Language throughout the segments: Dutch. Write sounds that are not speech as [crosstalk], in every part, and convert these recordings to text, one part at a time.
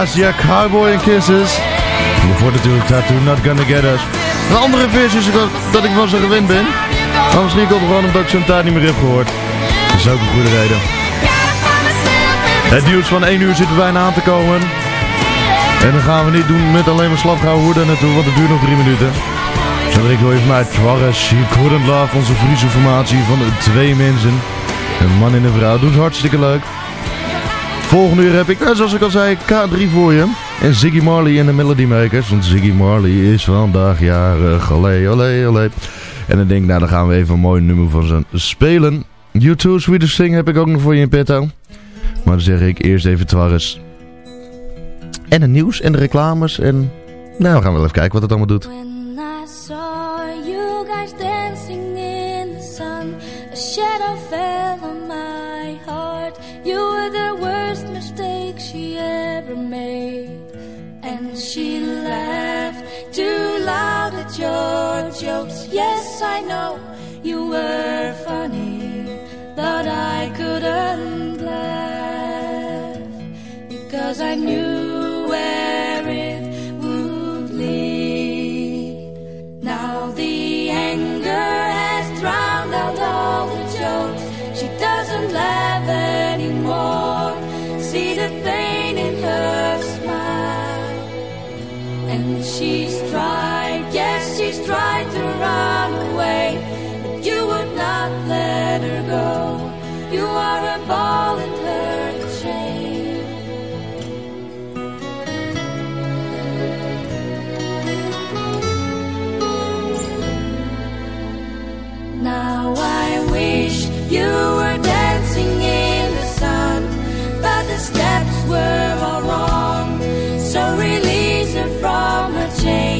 Anastasia Cowboy and Kisses. Voor natuurlijk Tattoo Not Gonna Get Us. Een andere versie is dat ik wel zo gewend ben. Maar misschien komt gewoon omdat ik zo'n tijd niet meer heb gehoord. Dat is ook een goede reden. Het nieuws van 1 uur zit er bijna aan te komen. En dan gaan we niet doen met alleen maar slapgauw hoe naartoe, want het duurt nog drie minuten. Zo ik wil even mij Twarres, You Couldn't Love, onze Friese formatie van twee mensen. Een man en een vrouw, doet hartstikke leuk. Volgende uur heb ik, eh, zoals ik al zei, K3 voor je. En Ziggy Marley en de Melody Makers. Want Ziggy Marley is vandaag jarig. Olé, olé, olé. En dan denk ik, nou dan gaan we even een mooi nummer van zijn spelen. U2 Swedish Sing heb ik ook nog voor je in petto. Maar dan zeg ik eerst even Twarres. En het nieuws en de reclames. En nou, we gaan wel even kijken wat het allemaal doet. Yes, I know you were funny, but I couldn't laugh because I knew where it would lead. Now the anger has drowned out all the jokes. She doesn't laugh anymore. See the pain in her smile. And she's yes, she's tried to run away. But you would not let her go. You are a ball in her chain. Now I wish you were dancing in the sun, but the steps were all wrong. So release her from her chains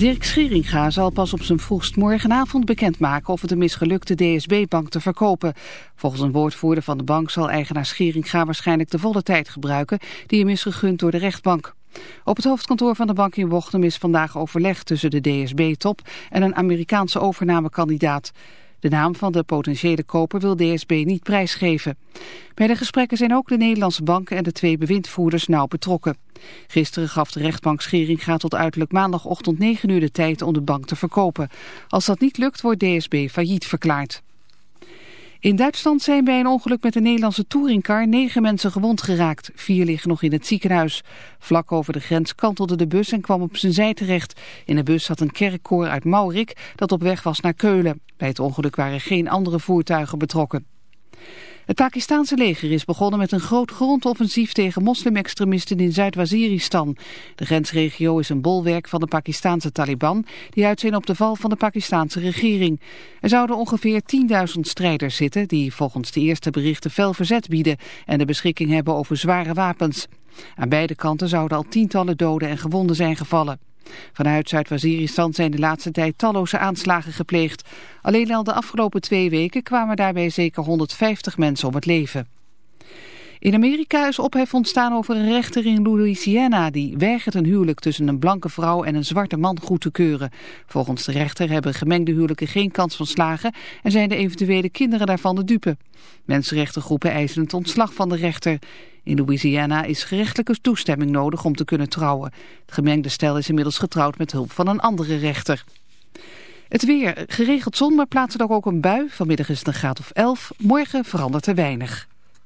Dirk Scheringa zal pas op zijn vroegst morgenavond bekendmaken of het een misgelukte DSB-bank te verkopen. Volgens een woordvoerder van de bank zal eigenaar Scheringa waarschijnlijk de volle tijd gebruiken die hem is gegund door de rechtbank. Op het hoofdkantoor van de bank in Wochtem is vandaag overleg tussen de DSB-top en een Amerikaanse overnamekandidaat. De naam van de potentiële koper wil DSB niet prijsgeven. Bij de gesprekken zijn ook de Nederlandse bank en de twee bewindvoerders nauw betrokken. Gisteren gaf de rechtbank Scheringa tot uiterlijk maandagochtend 9 uur de tijd om de bank te verkopen. Als dat niet lukt wordt DSB failliet verklaard. In Duitsland zijn bij een ongeluk met een Nederlandse touringcar negen mensen gewond geraakt. Vier liggen nog in het ziekenhuis. Vlak over de grens kantelde de bus en kwam op zijn zij terecht. In de bus zat een kerkkoor uit Maurik dat op weg was naar Keulen. Bij het ongeluk waren geen andere voertuigen betrokken. Het Pakistanse leger is begonnen met een groot grondoffensief tegen moslimextremisten in Zuid-Waziristan. De grensregio is een bolwerk van de Pakistanse Taliban die uitzien op de val van de Pakistanse regering. Er zouden ongeveer 10.000 strijders zitten die volgens de eerste berichten fel verzet bieden en de beschikking hebben over zware wapens. Aan beide kanten zouden al tientallen doden en gewonden zijn gevallen. Vanuit Zuid-Waziristan zijn de laatste tijd talloze aanslagen gepleegd. Alleen al de afgelopen twee weken kwamen daarbij zeker 150 mensen om het leven. In Amerika is ophef ontstaan over een rechter in Louisiana die weigert een huwelijk tussen een blanke vrouw en een zwarte man goed te keuren. Volgens de rechter hebben gemengde huwelijken geen kans van slagen en zijn de eventuele kinderen daarvan de dupe. Mensenrechtengroepen eisen het ontslag van de rechter. In Louisiana is gerechtelijke toestemming nodig om te kunnen trouwen. Het gemengde stel is inmiddels getrouwd met hulp van een andere rechter. Het weer, geregeld zon, maar plaatselijk ook een bui. Vanmiddag is het een graad of 11. Morgen verandert er weinig.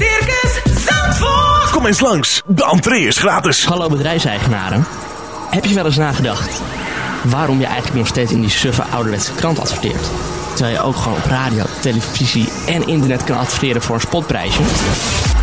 Circus Zandvoort. Kom eens langs, de entree is gratis. Hallo bedrijfseigenaren. Heb je wel eens nagedacht waarom je eigenlijk nog steeds in die suffe ouderwetse krant adverteert? Terwijl je ook gewoon op radio, televisie en internet kan adverteren voor een spotprijsje?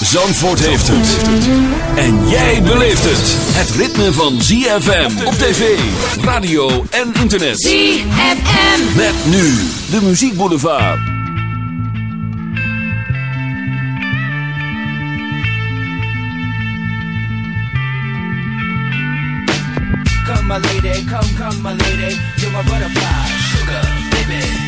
Zandvoort heeft het. En jij beleeft het. Het ritme van ZFM op tv, radio en internet. ZFM. Met nu de muziekboulevard. Come my lady, come, come my lady, you're my butterfly, sugar, baby.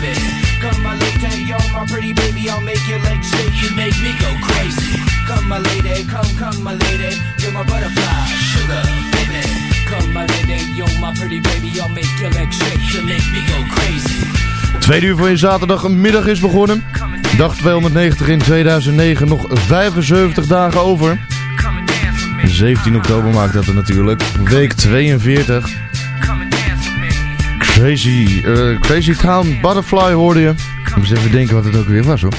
Come, my lady, you're my pretty baby. I'll make your legs shake. You make me go crazy. Come, my lady, come, come, my lady. You're my butterfly, sugar, baby. Come, my lady, you're my pretty baby. I'll make your legs shake. You make me go crazy. Tweede uur voor je zaterdagmiddag is begonnen. Dag 290 in 2009, nog 75 dagen over. 17 oktober maakt dat er natuurlijk. Week 42. Crazy, eh, Crazy Town Butterfly hoorde je. Moet eens even denken wat het ook weer was hoor. En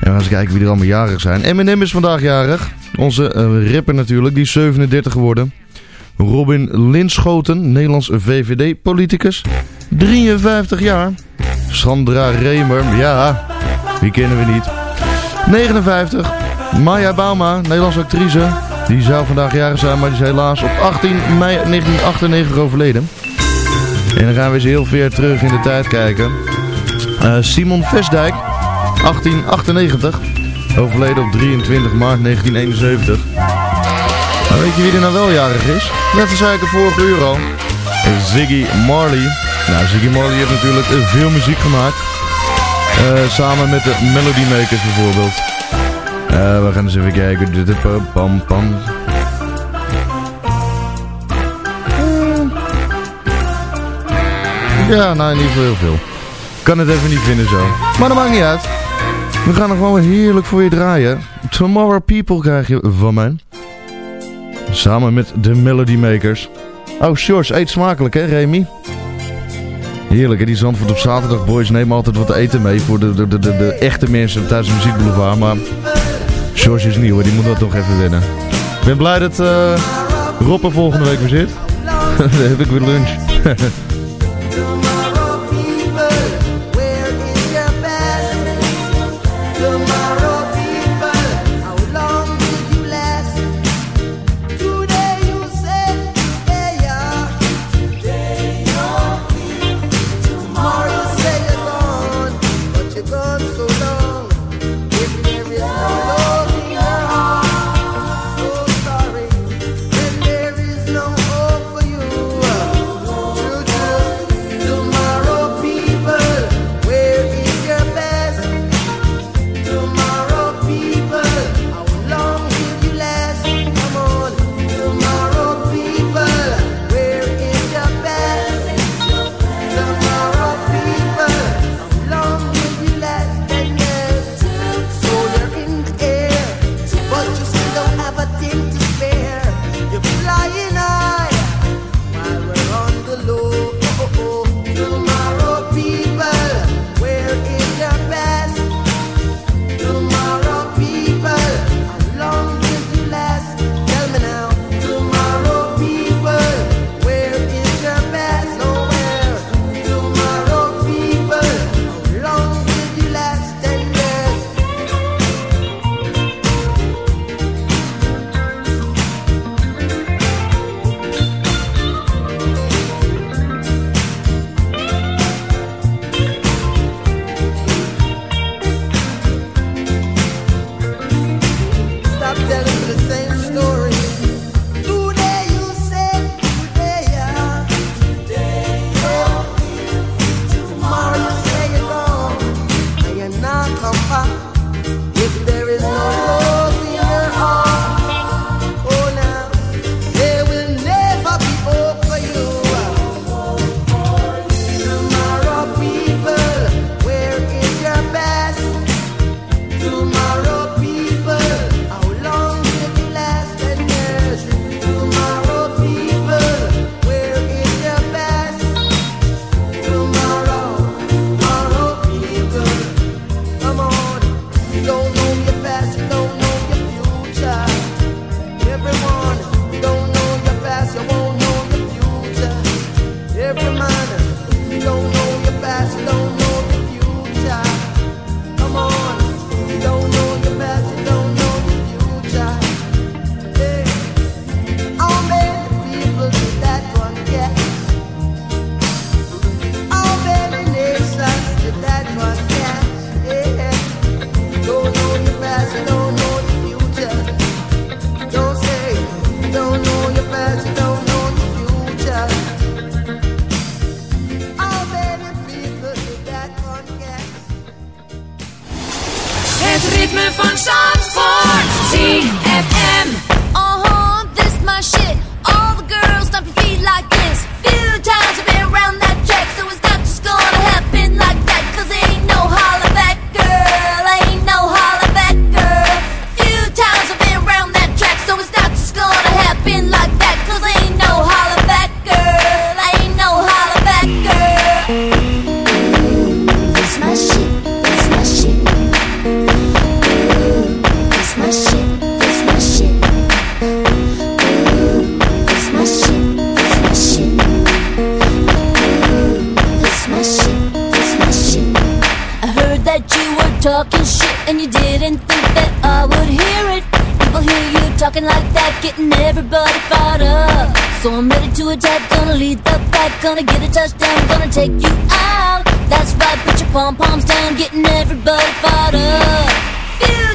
we gaan eens kijken wie er allemaal jarig zijn. Eminem is vandaag jarig. Onze uh, rapper natuurlijk, die is 37 geworden. Robin Linschoten, Nederlands VVD-politicus. 53 jaar. Sandra Remer, ja, wie kennen we niet. 59. Maya Bauma, Nederlandse actrice. Die zou vandaag jarig zijn, maar die is helaas op 18 mei 1998 overleden. En dan gaan we eens heel ver terug in de tijd kijken. Uh, Simon Vestdijk, 1898. Overleden op 23 maart 1971. Maar weet je wie er nou wel jarig is? Net als ik het vorige uur al. Ziggy Marley. Nou, Ziggy Marley heeft natuurlijk veel muziek gemaakt. Uh, samen met de Melody Makers bijvoorbeeld. We gaan eens even kijken. Pam, pam. Ja, nou geval heel veel. Kan het even niet vinden zo. Maar dat maakt niet uit. We gaan nog wel heerlijk voor je draaien. Tomorrow People krijg je van mij. Samen met de Melody Makers. Oh, George, eet smakelijk hè, Remy? Heerlijk, hè? die Zandvoort op zaterdag boys nemen altijd wat eten mee voor de, de, de, de, echte mensen thuis de muziekboulevard. Maar George is nieuw, hè? die moet dat toch even winnen. Ik ben blij dat uh, Rob er volgende week weer zit. [laughs] Dan heb ik weer lunch. [laughs] talking like that, getting everybody fired up. So I'm ready to attack, gonna lead the pack, gonna get a touchdown, gonna take you out. That's right, put your pom poms down, getting everybody fired up. Few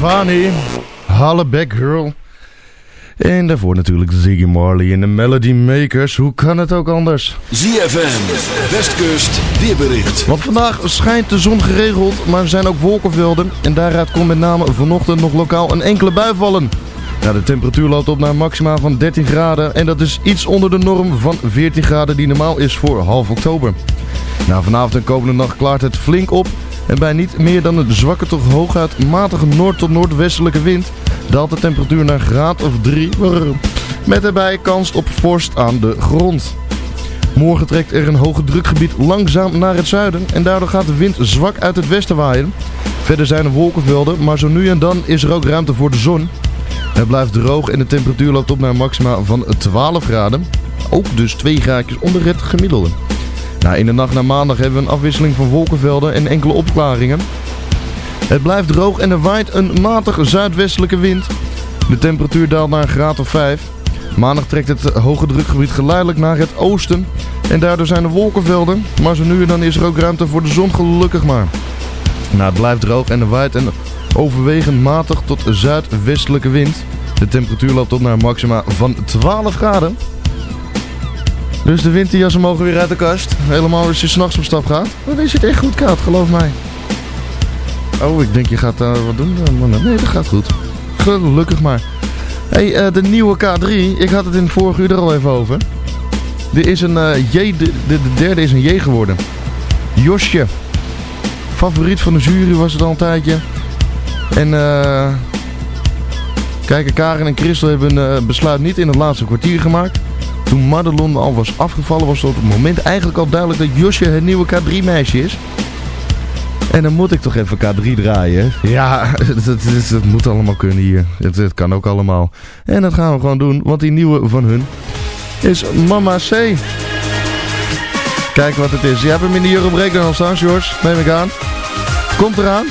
Stefani, Halleback Girl. En daarvoor natuurlijk Ziggy Marley en de Melody Makers. Hoe kan het ook anders? ZFM, Westkust, weerbericht. Want vandaag schijnt de zon geregeld, maar er zijn ook wolkenvelden. En daaruit komt met name vanochtend nog lokaal een enkele bui vallen. Nou, de temperatuur loopt op naar een maxima van 13 graden. En dat is iets onder de norm van 14 graden die normaal is voor half oktober. Nou, vanavond en komende nacht klaart het flink op. En bij niet meer dan een zwakke tot hooguit matige noord- tot noordwestelijke wind daalt de temperatuur naar een graad of 3. Met daarbij kans op vorst aan de grond. Morgen trekt er een hoge drukgebied langzaam naar het zuiden en daardoor gaat de wind zwak uit het westen waaien. Verder zijn er wolkenvelden, maar zo nu en dan is er ook ruimte voor de zon. Het blijft droog en de temperatuur loopt op naar een maxima van 12 graden. Ook dus 2 graadjes onder het gemiddelde. Nou, in de nacht naar maandag hebben we een afwisseling van wolkenvelden en enkele opklaringen. Het blijft droog en er waait een matige zuidwestelijke wind. De temperatuur daalt naar een graad of 5. Maandag trekt het hoge drukgebied geleidelijk naar het oosten. En daardoor zijn er wolkenvelden. Maar zo nu en dan is er ook ruimte voor de zon gelukkig maar. Nou, het blijft droog en er waait een overwegend matig tot zuidwestelijke wind. De temperatuur loopt op naar een maxima van 12 graden. Dus de winterjassen mogen weer uit de kast. Helemaal als je s'nachts op stap gaat. Dan is het echt goed koud, geloof mij. Oh, ik denk je gaat wat doen. Eh, nee, dat gaat goed. Gelukkig maar. hey, eh, de nieuwe K3. Ik had het in het vorige uur er al even over. Er is een uh, J, de, derde is een J geworden. Josje. Favoriet van de jury was het al een tijdje. En eh... Kijk, Karen en Christel hebben een besluit niet in het laatste kwartier gemaakt. Toen Madelon al was afgevallen was tot op het moment eigenlijk al duidelijk dat Josje het nieuwe K3 meisje is. En dan moet ik toch even K3 draaien. Ja, [laughs] dat, moet allemaal kunnen hier. Het, kan ook allemaal. En dat gaan we gewoon doen, want die nieuwe van hun is Mama C. Kijk wat het is. Je hebt hem in de Euro Breakdown staan, George. Neem ik aan. Komt eraan.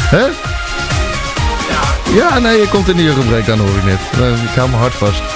Hè? Ja, nee, je komt in de Euro Breakdown, hoor ik net. Ik hou me hard vast.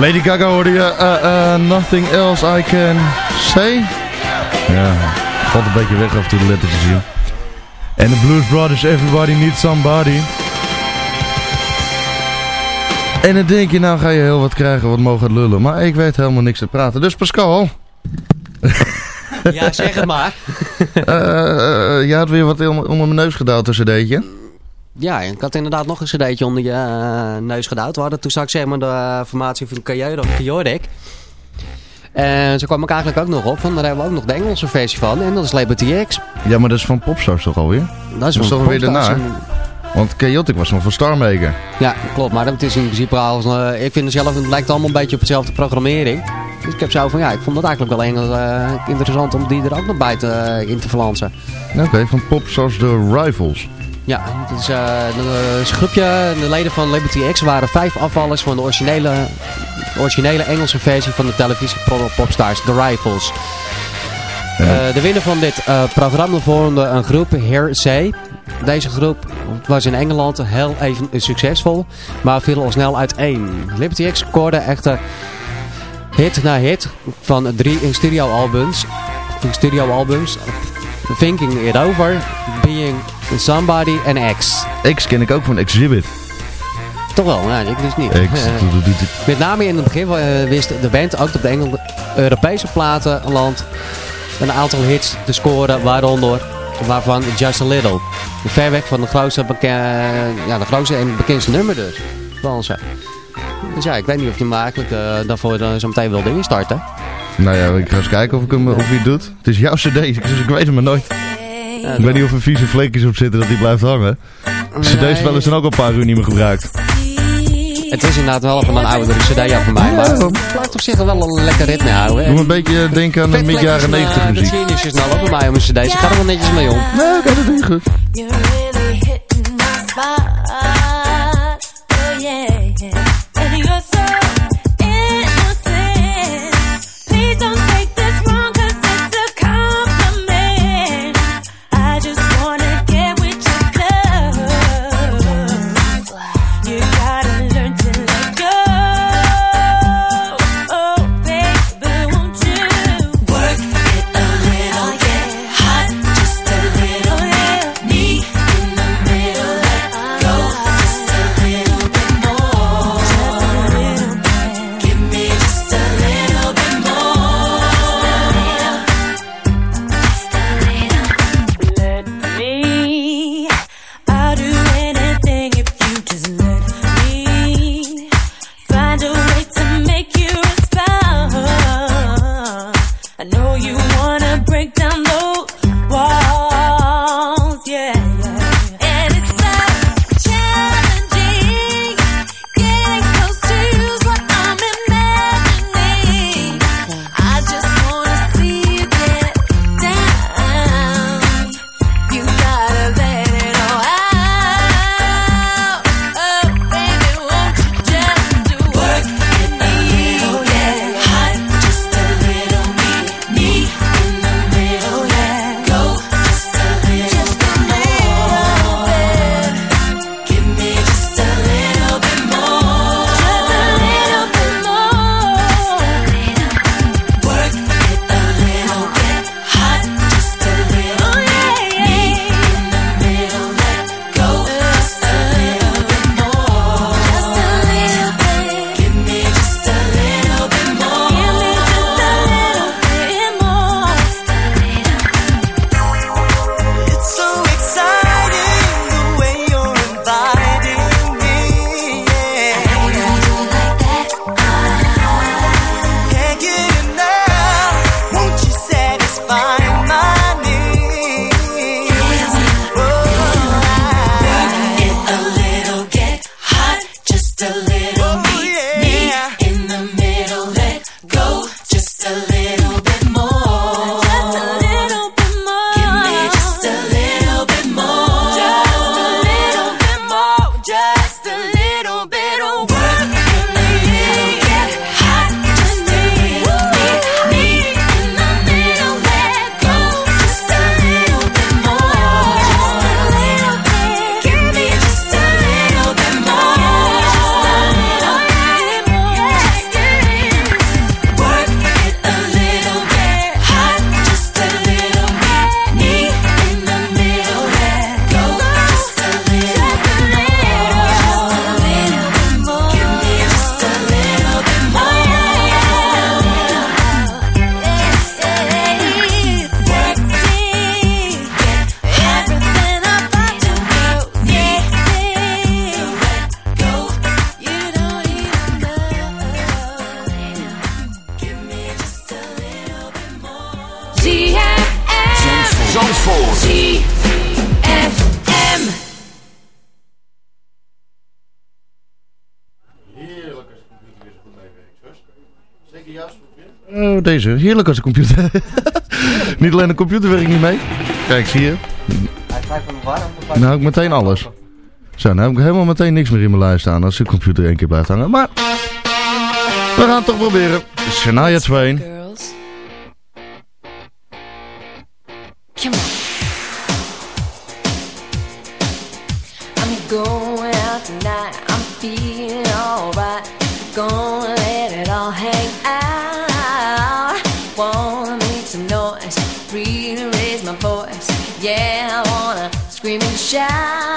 Lady Gaga hoorde je eh, eh, Nothing Else I Can Say. Ja, valt een beetje weg af en toe de lettertjes hier. En de Blues Brothers, Everybody Needs Somebody. En dan denk je, nou ga je heel wat krijgen wat mogen lullen. Maar ik weet helemaal niks te praten. Dus Pascal, Ja, zeg het maar. eh, eh, je had weer wat onder mijn neus gedaan tussen cd'tje. Ja, ik had inderdaad nog een cd'tje onder je eh, neus gedouwd. We hadden toen ik zeg maar de eh, formatie van Kajordik. En zo kwam ik eigenlijk ook nog op, van daar hebben we ook nog de Engelse versie van. En dat is Liberty X. Ja, maar dat is van Popstars toch alweer? Dat is, Dat is van toch weer daarna? en- Want Chaotic was nog van Starmaker. Ja, klopt. Maar het is in principe al... eh, ik vind het zelf, het lijkt allemaal een beetje op hetzelfde programmering. Dus ik heb zo van, ja, ik vond het eigenlijk wel eh, interessant om die er ook nog bij te, in te verlansen. Oké, van Popstars The Rivals. Ja, het is, eh, een is een groepje. De leden van Liberty X waren vijf afvallers van de originele, originele Engelse versie van de televisie Popstars, The Rifles. Eh, de winnaar van dit eh, programma vormde een groep, Hear Say. Deze groep was in Engeland heel even succesvol, maar viel al snel uiteen. Liberty X scoorde echter hit na hit van drie studioalbums. Studioalbums Thinking It Over, Being Somebody en X. X ken ik ook van Exhibit. Toch wel, nee, ik dus niet. X. Eh, [laughs] met name in het begin eh, wist de band ook op de Engelse, Europese platenland een aantal hits te scoren, waaronder waarvan Just a Little. Ver weg van de grootste, ja, de grootste en bekendste nummer dus. Van ze. Dus ja, ik weet niet of je me eigenlijk eh, daarvoor uh, zo meteen wilde instarten. Nou ja, ik ga eens kijken of, ik hem, of hij het doet. Het is jouw cd, dus ik weet hem maar nooit. Ja, ik weet niet of er vieze vleekjes op zitten dat hij blijft hangen. CD-spellen zijn ook al een paar uur niet meer gebruikt. Het is inderdaad wel van een oudere cd ja, voor mij, maar het blijft op zich wel een lekker ritme houden. Doe me een beetje denken aan de mid jaren 90 Dat muziek. zie je niet zo snel op bij mij om een cd. Ze gaat er wel netjes mee om. Nee, ik had het niet goed. Heerlijk als een computer. [laughs] niet alleen de computer werkt niet mee. Kijk, zie je. Hij blijft van warm. Nou ik meteen alles. Zo, nou heb ik helemaal meteen niks meer in mijn lijst staan als de computer één keer blijft hangen. Maar we gaan het toch proberen. Shania Twain. Girls. Come on. I'm going out tonight. I'm feeling alright. Gonna shout.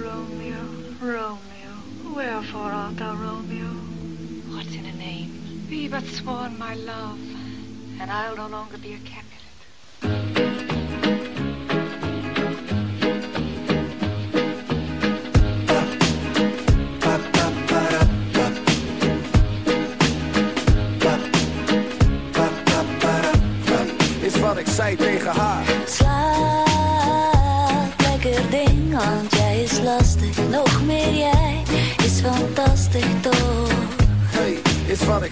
Romeo, Romeo, wherefore art thou Romeo? What's in a name? Be but sworn my love, and I'll no longer be a Capulet.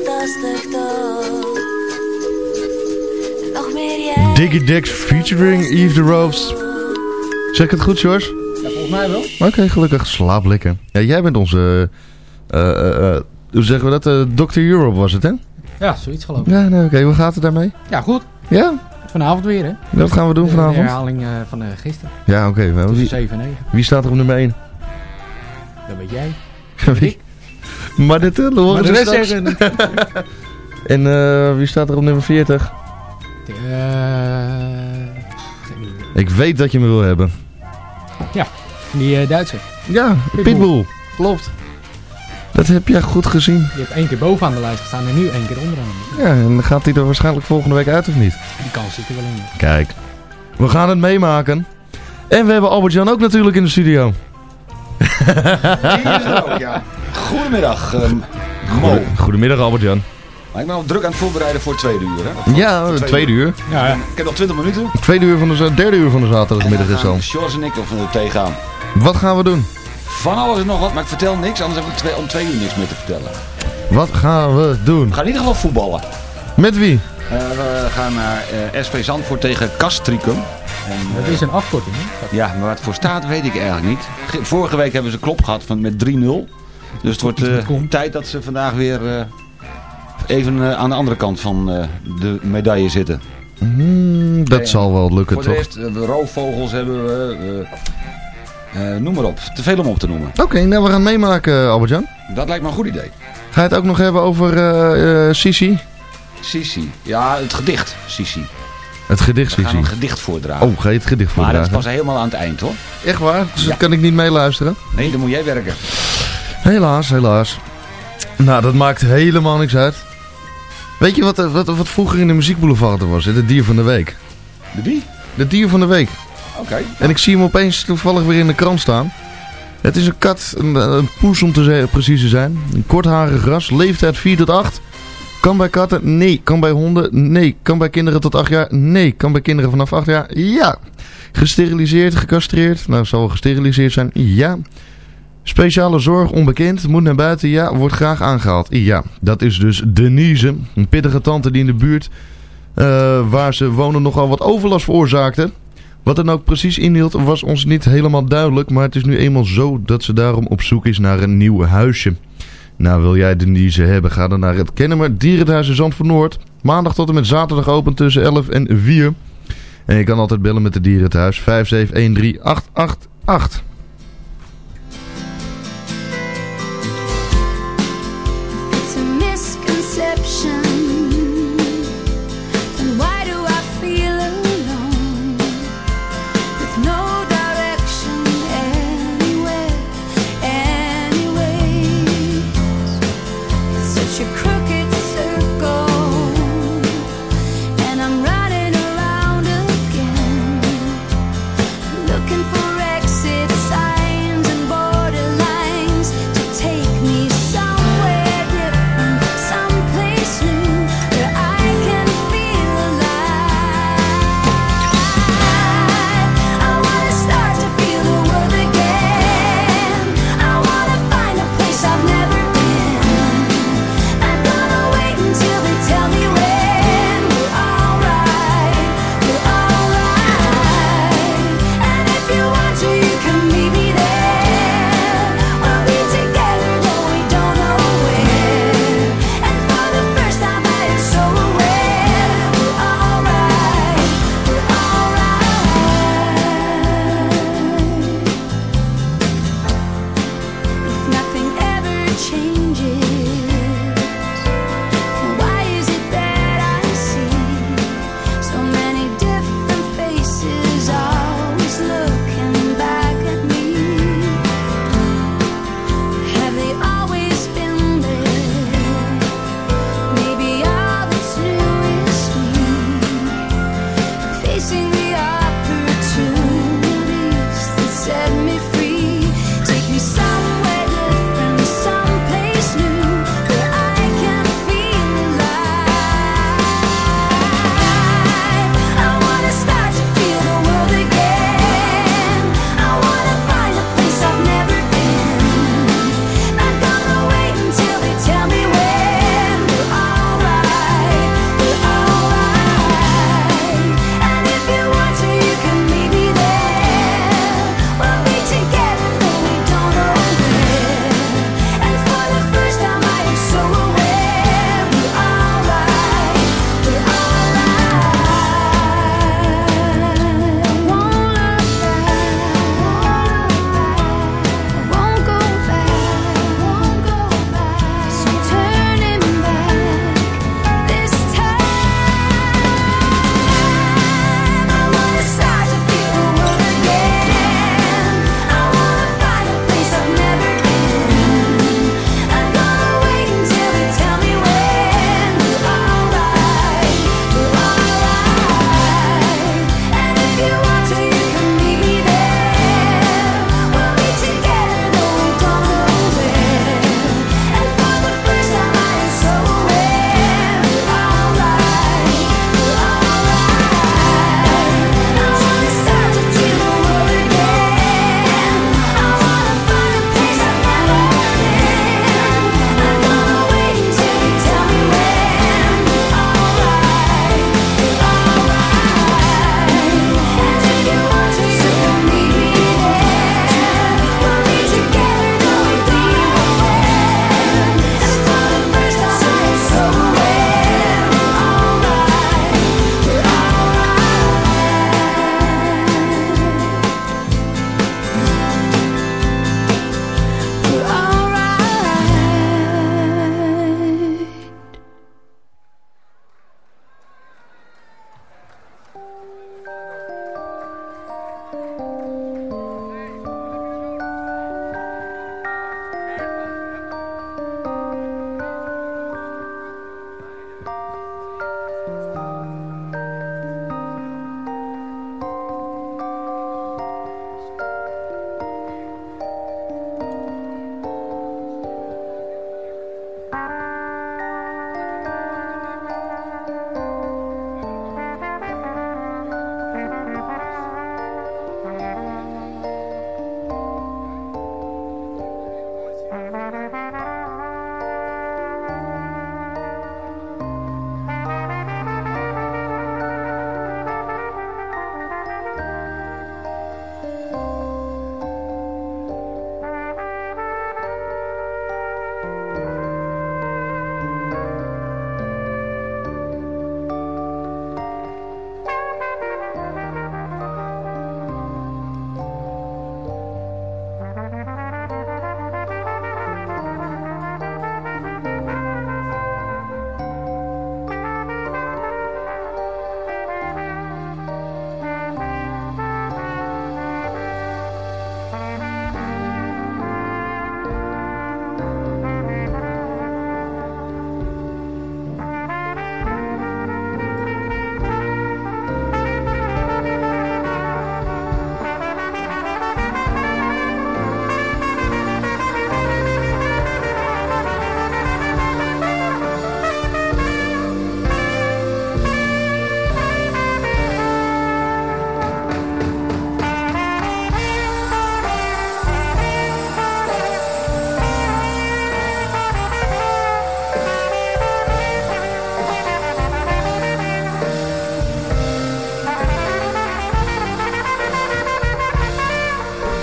Is. Nog meer jij. Diggy Dix featuring Eve the Rose. Zeg ik het goed, George? Ja, volgens mij wel. Oké, gelukkig. Slaap lekker. Ja, jij bent onze... eh, eh, eh, hoe zeggen we dat? eh Dr. Europe was het, hè? Ja, zoiets geloof ik. Ja, nee, oké. Hoe gaat het daarmee? Ja, goed. Ja? Vanavond weer, hè? Wat gaan we doen vanavond? De herhaling eh, van gisteren. Ja, oké. Tussen wie, 7 en 9. wie staat er op nummer 1? Dat weet jij. [laughs] Wie? Maar dit eh, horen Maar de ze rest straks. zeggen [laughs] En eh, wie staat er op nummer 40? Eh. Ik weet dat je me wil hebben. Ja, die eh Duitser. Ja, Pitbull. Klopt. Dat heb jij goed gezien. Die heeft één keer bovenaan de lijst gestaan en nu één keer onderaan. Ja, en dan gaat hij er waarschijnlijk volgende week uit of niet? Die kans zit er wel in. Kijk, we gaan het meemaken. En we hebben Albert-Jan ook natuurlijk in de studio. Die is er ook, ja. Goedemiddag, ehm, Mo. Goedemiddag Albert-Jan. Maar ik ben al druk aan het voorbereiden voor het tweede uur. Hè? Ja, Voor het tweede uur. Ja, ja. Ik heb nog 20 minuten. Tweede uur van de, derde uur van de zaterdagmiddag is al. Sjors en ik er tegenaan. Wat gaan we doen? Van alles en nog wat, maar ik vertel niks, anders heb ik twee, om twee uur niks meer te vertellen. Wat gaan we doen? We gaan in ieder geval voetballen. Met wie? Eh, we gaan naar eh, SV Zandvoort tegen Castricum. En, Dat eh, is een afkorting, hè? Ja, maar wat het voor staat weet ik eigenlijk niet. Ge- Vorige week hebben ze klop gehad van, met 3-0. Dus het wordt eh, tijd dat ze vandaag weer eh, even aan de andere kant van eh, de medaille zitten. Hmm, dat Nee, zal wel lukken, Voor de toch? rest, eh, we roofvogels hebben we. eh, eh, noem maar op. Te veel om op te noemen. Oké, nou we gaan meemaken Albert-Jan. Dat lijkt me een goed idee. Ga je het ook nog hebben over eh eh, Sisi? Sisi. Ja, het gedicht. Sisi. Het gedicht Sisi. een gedicht voordragen. Oh, ga je het gedicht maar dat voordragen? pas helemaal aan het eind hoor. Echt waar? Dus Ja. dat kan ik niet meeluisteren? Nee, dan moet jij werken. Helaas, helaas. Nou, dat maakt helemaal niks uit. Weet je wat, eh, wat, wat vroeger in de muziekboulevard er was? Het dier van de week. De wie? Het dier van de week. Oké. En ik zie hem opeens toevallig weer in de krant staan. Het is een kat, een, een poes om te precies te zijn. Een kortharig ras, leeftijd 4 tot 8. Kan bij katten? Nee. Kan bij honden? Nee. Kan bij kinderen tot 8 jaar? Nee. Kan bij kinderen vanaf 8 jaar? Ja. Gesteriliseerd, gecastreerd? Nou, zal gesteriliseerd zijn? Ja. Speciale zorg, onbekend, moet naar buiten, ja, wordt graag aangehaald. Ja, dat is dus Denise, een pittige tante die in de buurt eh, waar ze wonen nogal wat overlast veroorzaakte. Wat het nou precies inhield was ons niet helemaal duidelijk, maar het is nu eenmaal zo dat ze daarom op zoek is naar een nieuw huisje. Nou, wil jij Denise hebben, ga dan naar het Kennemer Dierenthuis in Zandvoort Noord. Maandag tot en met zaterdag open tussen 11 en 4. En je kan altijd bellen met de dierenthuis 5713888.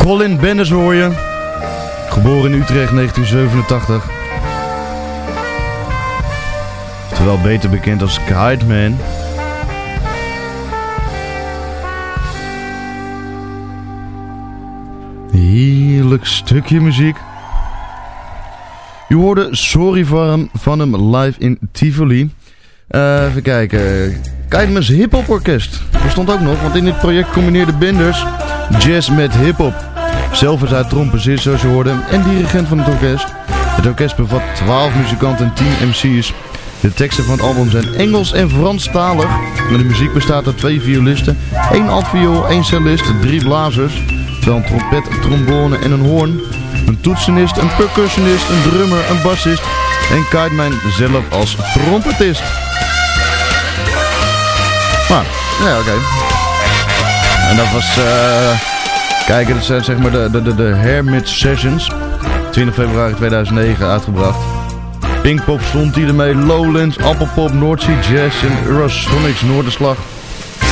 Colin Benders hoor je. Geboren in Utrecht 1987. Terwijl beter bekend als Kite Man. Heerlijk stukje muziek. Je hoorde Sorry van, van hem live in Tivoli. Eh, even kijken. Keidmans Hip Hop Orkest. Bestond ook nog, want in dit project combineerde Benders jazz met hip hop. Zelf is hij trompetist zoals je hoorde en dirigent van het orkest. Het orkest bevat 12 muzikanten en 10 MC's. De teksten van het album zijn Engels en Franstalig. En de muziek bestaat uit twee violisten, één altviool, één cellist, drie blazers, terwijl een trompet, een trombone en een hoorn, een toetsenist, een percussionist, een drummer, een bassist en Kiteman zelf als trompetist. Maar, ja oké. En dat was, eh kijk, dat zijn zeg maar de, de, de, de Hermit Sessions. 20 februari 2009 uitgebracht. Pinkpop stond hier ermee, Lowlands, Appelpop, Noordsea Jazz en Eurosonics Noorderslag.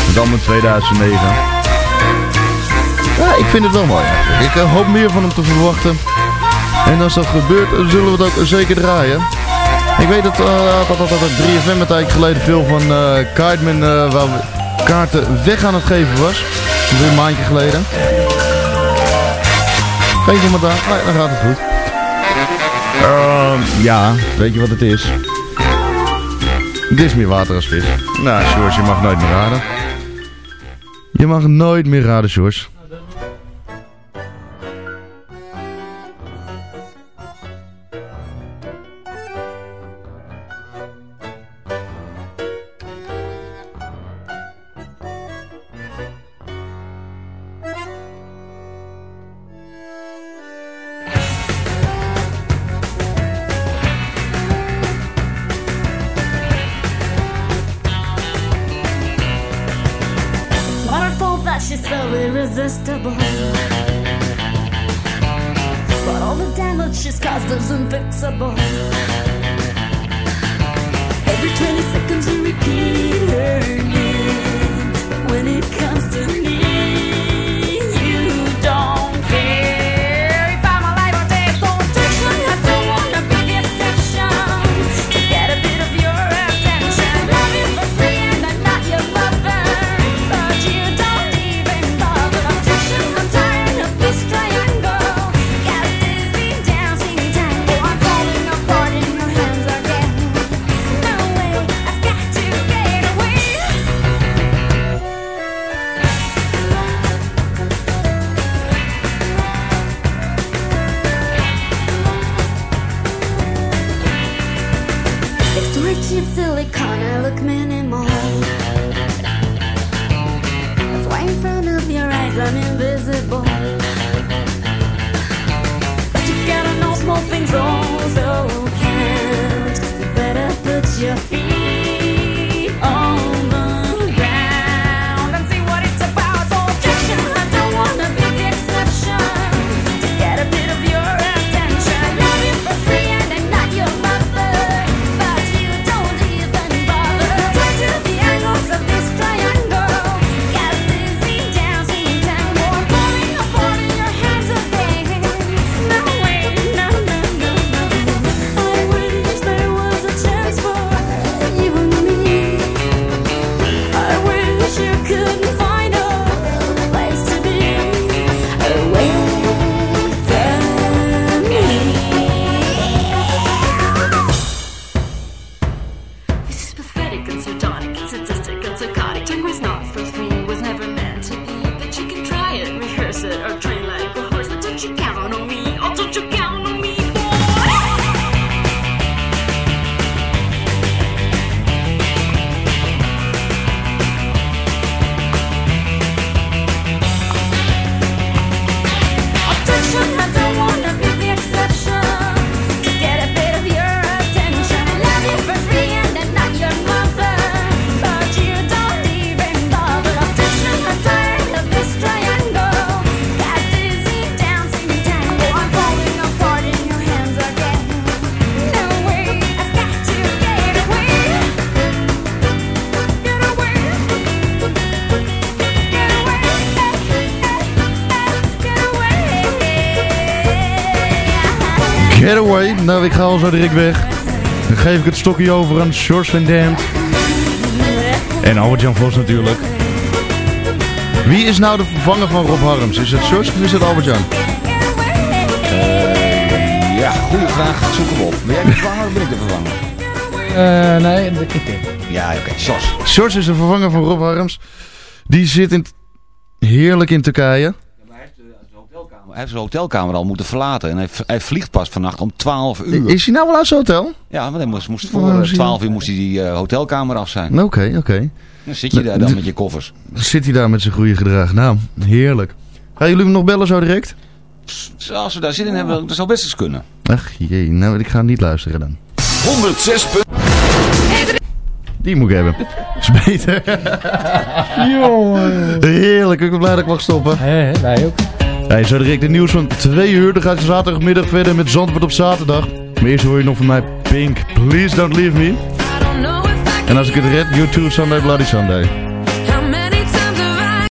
Dat allemaal in 2009. Ja, ik vind het wel mooi eigenlijk. Ik eh, hoop meer van hem te verwachten. En als dat gebeurt, zullen we ook zeker draaien. Ik weet dat, eh, dat, dat, dat het 3FM een tijdje geleden veel van eh, waar we kaarten weg aan het geven was. Een maandje geleden. Geen iemand daar? Nee, dan gaat het goed. Ehm, ja, weet je wat het is? Het is meer water als vis. Nou, George, je mag nooit meer raden. Je mag nooit meer raden, George. Nou, ik ga al zo direct weg. Dan geef ik het stokje over aan George van Dant. En Albert-Jan Vos natuurlijk. Wie is nou de vervanger van Rob Harms? Is het George of is het Albert-Jan? Eh, ja, goede vraag. Zoeken we op. Ben jij de vervanger of ben ik de vervanger? Eh, nee, ik dit. Ja, oké. Jos. George is de vervanger van Rob Harms. Die zit in heerlijk in Turkije. Hij heeft zijn hotelkamer al moeten verlaten. En hij, hij vliegt pas vannacht om 12 uur. Is hij nou wel uit zijn hotel? Ja, want hij moest, moest voor Waarom eh, zie- 12 uur moest hij die eh, hotelkamer af zijn. Oké, oké. Dan zit je daar dan met je koffers. Zit hij daar met zijn goede gedrag? Nou, heerlijk. Gaan jullie hem nog bellen zo direct? Zo, Als we daar zin in hebben, dat zou best eens kunnen. Ach jee, nou ik ga niet luisteren dan. 106 punt. Die moet ik hebben. [laughs] Is beter. Jongen. Heerlijk, ik ben blij dat ik mag stoppen. Hé, wij ook. Hey, zo direct de nieuws van 2 uur. Dan gaat je zaterdagmiddag verder met Zandvoort op zaterdag. Maar eerst hoor je nog van mij Pink, Please Don't Leave Me. En als ik het red, YouTube Sunday Bloody Sunday.